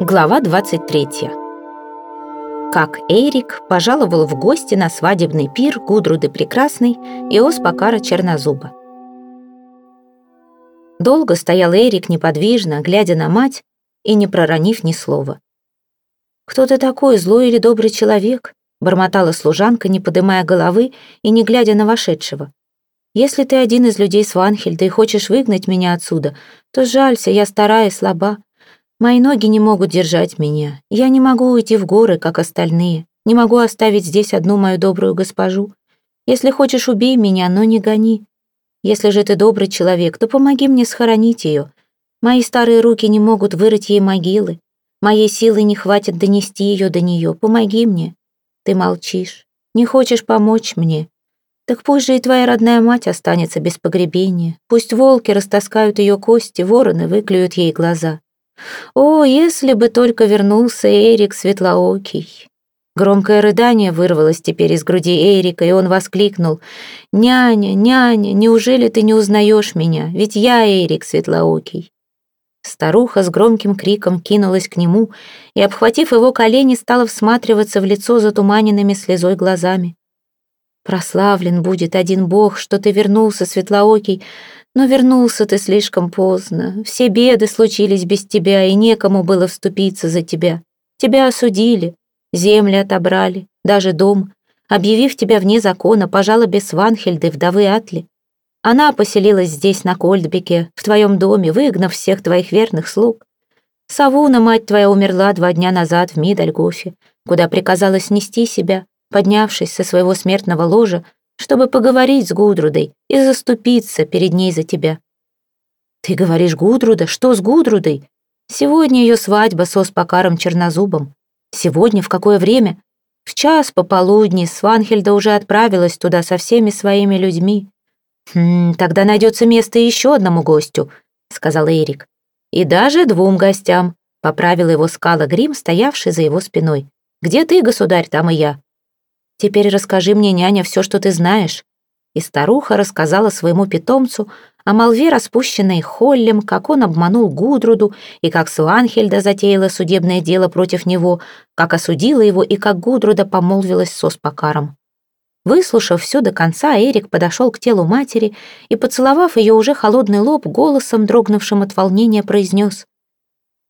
Глава 23. Как Эрик пожаловал в гости на свадебный пир Гудруды Прекрасной и Оспакара Чернозуба. Долго стоял Эрик неподвижно, глядя на мать и не проронив ни слова. «Кто ты такой, злой или добрый человек?» бормотала служанка, не поднимая головы и не глядя на вошедшего. «Если ты один из людей Сванхельда и хочешь выгнать меня отсюда, то жалься, я старая и слаба. Мои ноги не могут держать меня. Я не могу уйти в горы, как остальные. Не могу оставить здесь одну мою добрую госпожу. Если хочешь, убей меня, но не гони. Если же ты добрый человек, то помоги мне схоронить ее. Мои старые руки не могут вырыть ей могилы. Моей силы не хватит донести ее до нее. Помоги мне. Ты молчишь. Не хочешь помочь мне. Так пусть же и твоя родная мать останется без погребения. Пусть волки растаскают ее кости, вороны выклюют ей глаза. О, если бы только вернулся Эрик Светлоокий! Громкое рыдание вырвалось теперь из груди Эрика, и он воскликнул. «Няня, няня, неужели ты не узнаешь меня? Ведь я Эрик Светлоокий». Старуха с громким криком кинулась к нему и, обхватив его колени, стала всматриваться в лицо затуманенными слезой глазами. «Прославлен будет один Бог, что ты вернулся, Светлоокий, но вернулся ты слишком поздно. Все беды случились без тебя, и некому было вступиться за тебя. Тебя осудили, земли отобрали, даже дом, объявив тебя вне закона по жалобе Сванхельды, вдовы Атли. Она поселилась здесь, на Кольдбеке, в твоем доме, выгнав всех твоих верных слуг. Савуна, мать твоя, умерла два дня назад в Мидальгофе, куда приказала снести себя, поднявшись со своего смертного ложа, чтобы поговорить с Гудрудой и заступиться перед ней за тебя. Ты говоришь, Гудруда, что с Гудрудой? Сегодня ее свадьба с Оспакаром Чернозубом. Сегодня в какое время? В час пополудни Сванхельда уже отправилась туда со всеми своими людьми. «Хм, тогда найдется место еще одному гостю», — сказал Эрик. «И даже двум гостям», — поправил его скала Грим, стоявший за его спиной. «Где ты, государь, там и я. Теперь расскажи мне, няня, все, что ты знаешь». И старуха рассказала своему питомцу о молве, распущенной Холлем, как он обманул Гудруду, и как Суанхельда затеяла судебное дело против него, как осудила его и как Гудруда помолвилась с Оспакаром. Выслушав все до конца, Эрик подошел к телу матери и, поцеловав ее уже холодный лоб, голосом, дрогнувшим от волнения, произнес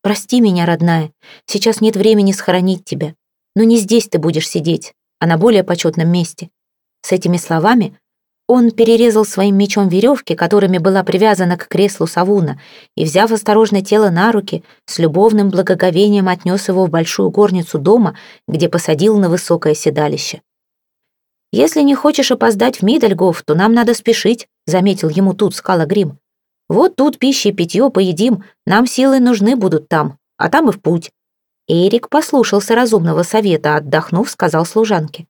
«Прости меня, родная, сейчас нет времени схоронить тебя, но не здесь ты будешь сидеть, а на более почетном месте. С этими словами он перерезал своим мечом веревки, которыми была привязана к креслу Савуна, и, взяв осторожно тело на руки, с любовным благоговением отнес его в большую горницу дома, где посадил на высокое седалище. «Если не хочешь опоздать в Мидальгоф, то нам надо спешить», — заметил ему тут Скала Грим. «Вот тут пища и питье поедим, нам силы нужны будут там, а там и в путь. Эрик послушался разумного совета, отдохнув, сказал служанке.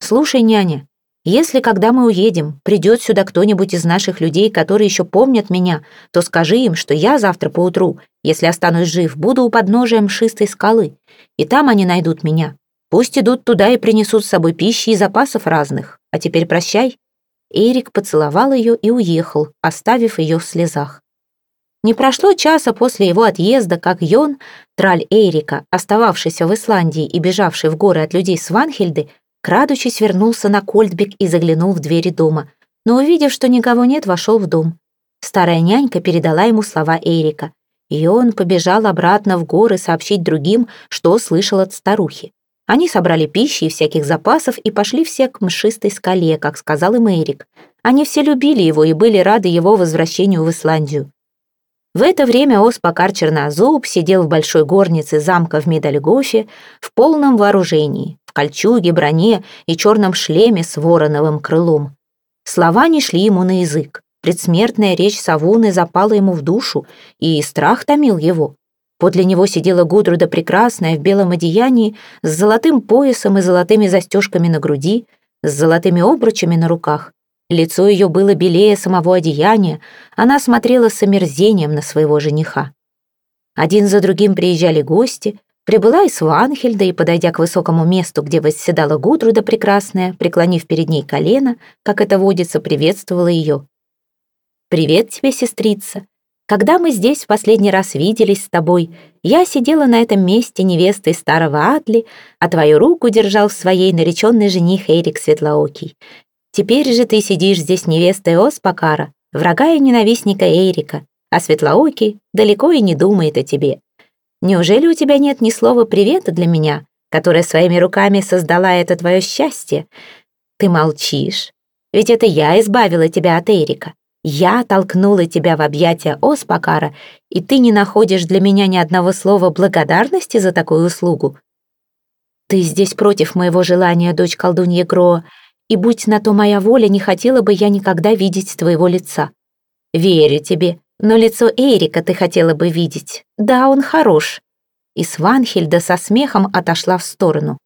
«Слушай, няня, если, когда мы уедем, придет сюда кто-нибудь из наших людей, которые еще помнят меня, то скажи им, что я завтра поутру, если останусь жив, буду у подножия мшистой скалы, и там они найдут меня. Пусть идут туда и принесут с собой пищи и запасов разных. А теперь прощай». Эрик поцеловал ее и уехал, оставив ее в слезах. Не прошло часа после его отъезда, как Йон, траль Эрика, остававшийся в Исландии и бежавший в горы от людей Сванхельды, крадучись вернулся на Кольдбек и заглянул в двери дома, но, увидев, что никого нет, вошел в дом. Старая нянька передала ему слова Эрика, и он побежал обратно в горы сообщить другим, что слышал от старухи. Они собрали пищи и всяких запасов и пошли все к мшистой скале, как сказал им Эрик. Они все любили его и были рады его возвращению в Исландию. В это время Оспакар Чернозуб сидел в большой горнице замка в Медальгофе в полном вооружении, в кольчуге, броне и черном шлеме с вороновым крылом. Слова не шли ему на язык. Предсмертная речь Савуны запала ему в душу, и страх томил его. Подле него сидела Гудруда прекрасная в белом одеянии с золотым поясом и золотыми застежками на груди, с золотыми обручами на руках. Лицо ее было белее самого одеяния, она смотрела с омерзением на своего жениха. Один за другим приезжали гости, прибыла и Сванхельда, и, подойдя к высокому месту, где восседала Гудруда прекрасная, преклонив перед ней колено, как это водится, приветствовала ее. «Привет тебе, сестрица! Когда мы здесь в последний раз виделись с тобой, Я сидела на этом месте невестой старого Атли, а твою руку держал в своей нареченный жених Эрик Светлоокий. Теперь же ты сидишь здесь невестой Оспакара, врага и ненавистника Эрика, а Светлоокий далеко и не думает о тебе. Неужели у тебя нет ни слова привета для меня, которая своими руками создала это твое счастье? Ты молчишь, ведь это я избавила тебя от Эрика. Я толкнула тебя в объятия Оспакара, и ты не находишь для меня ни одного слова благодарности за такую услугу. Ты здесь против моего желания, дочь колдуньи Гроа, и будь на то моя воля, не хотела бы я никогда видеть твоего лица. Верю тебе, но лицо Эрика ты хотела бы видеть. Да, он хорош». И Сванхельда со смехом отошла в сторону.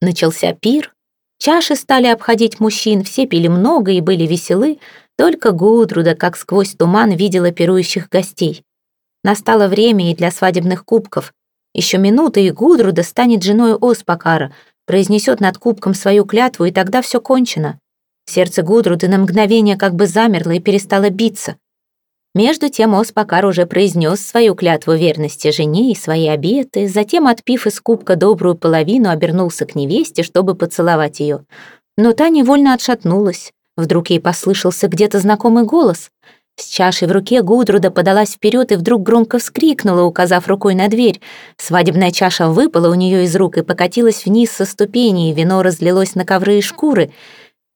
Начался пир. Чаши стали обходить мужчин, все пили много и были веселы, только Гудруда, как сквозь туман, видела пирующих гостей. Настало время и для свадебных кубков. Еще минута, и Гудруда станет женой Оспакара, произнесет над кубком свою клятву, и тогда все кончено. Сердце Гудруды на мгновение как бы замерло и перестало биться. Между тем Оспакар уже произнес свою клятву верности жене и свои обеты, затем, отпив из кубка добрую половину, обернулся к невесте, чтобы поцеловать ее. Но та невольно отшатнулась. Вдруг ей послышался где-то знакомый голос. С чашей в руке Гудруда подалась вперед и вдруг громко вскрикнула, указав рукой на дверь. Свадебная чаша выпала у нее из рук и покатилась вниз со ступеней, вино разлилось на ковры и шкуры —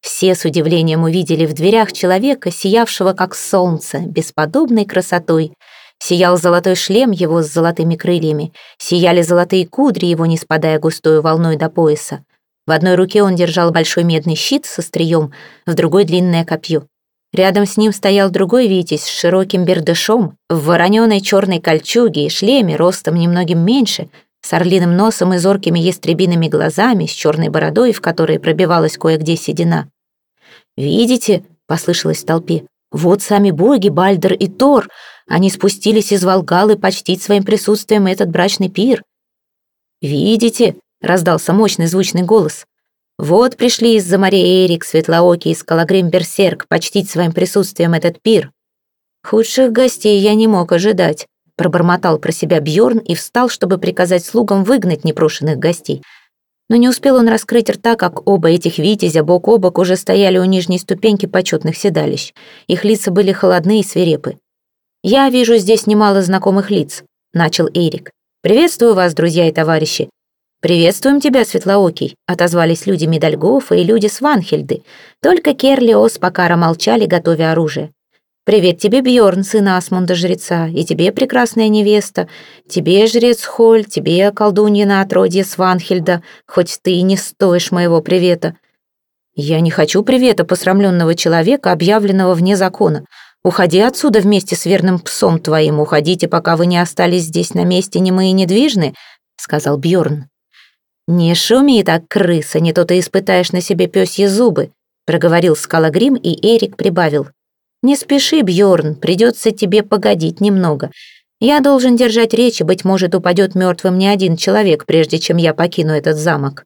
все с удивлением увидели в дверях человека, сиявшего как солнце, бесподобной красотой. Сиял золотой шлем его с золотыми крыльями, сияли золотые кудри его, не спадая густой волной до пояса. В одной руке он держал большой медный щит со стрием, в другой — длинное копье. Рядом с ним стоял другой Витязь с широким бердышом, в вороненой черной кольчуге и шлеме, ростом немногим меньше, с орлиным носом и зоркими ястребиными глазами, с черной бородой, в которой пробивалась кое-где седина. «Видите?» — послышалось в толпе. «Вот сами боги, Бальдер и Тор. Они спустились из Волгалы почтить своим присутствием этот брачный пир». «Видите?» — раздался мощный звучный голос. «Вот пришли из-за моря Эрик, Светлоокий и Скалагрим Берсерк почтить своим присутствием этот пир. Худших гостей я не мог ожидать пробормотал про себя Бьорн и встал, чтобы приказать слугам выгнать непрошенных гостей. Но не успел он раскрыть рта, как оба этих витязя бок о бок уже стояли у нижней ступеньки почетных седалищ. Их лица были холодны и свирепы. «Я вижу здесь немало знакомых лиц», — начал Эрик. «Приветствую вас, друзья и товарищи. «Приветствуем тебя, Светлоокий», — отозвались люди Медальгофа и люди Сванхельды. Только Керли и Оспакара молчали, готовя оружие. «Привет тебе, Бьорн, сын Асмунда, жреца, и тебе, прекрасная невеста, тебе, жрец Холь, тебе, колдунья на отродье Сванхельда, хоть ты и не стоишь моего привета». «Я не хочу привета посрамленного человека, объявленного вне закона. Уходи отсюда вместе с верным псом твоим, уходите, пока вы не остались здесь на месте немые и недвижны», — сказал Бьорн. «Не шуми так, крыса, не то ты испытаешь на себе пёсьи зубы», — проговорил Скалагрим, и Эрик прибавил. «Не спеши, Бьорн, придется тебе погодить немного. Я должен держать речь, и, быть может, упадет мертвым не один человек, прежде чем я покину этот замок».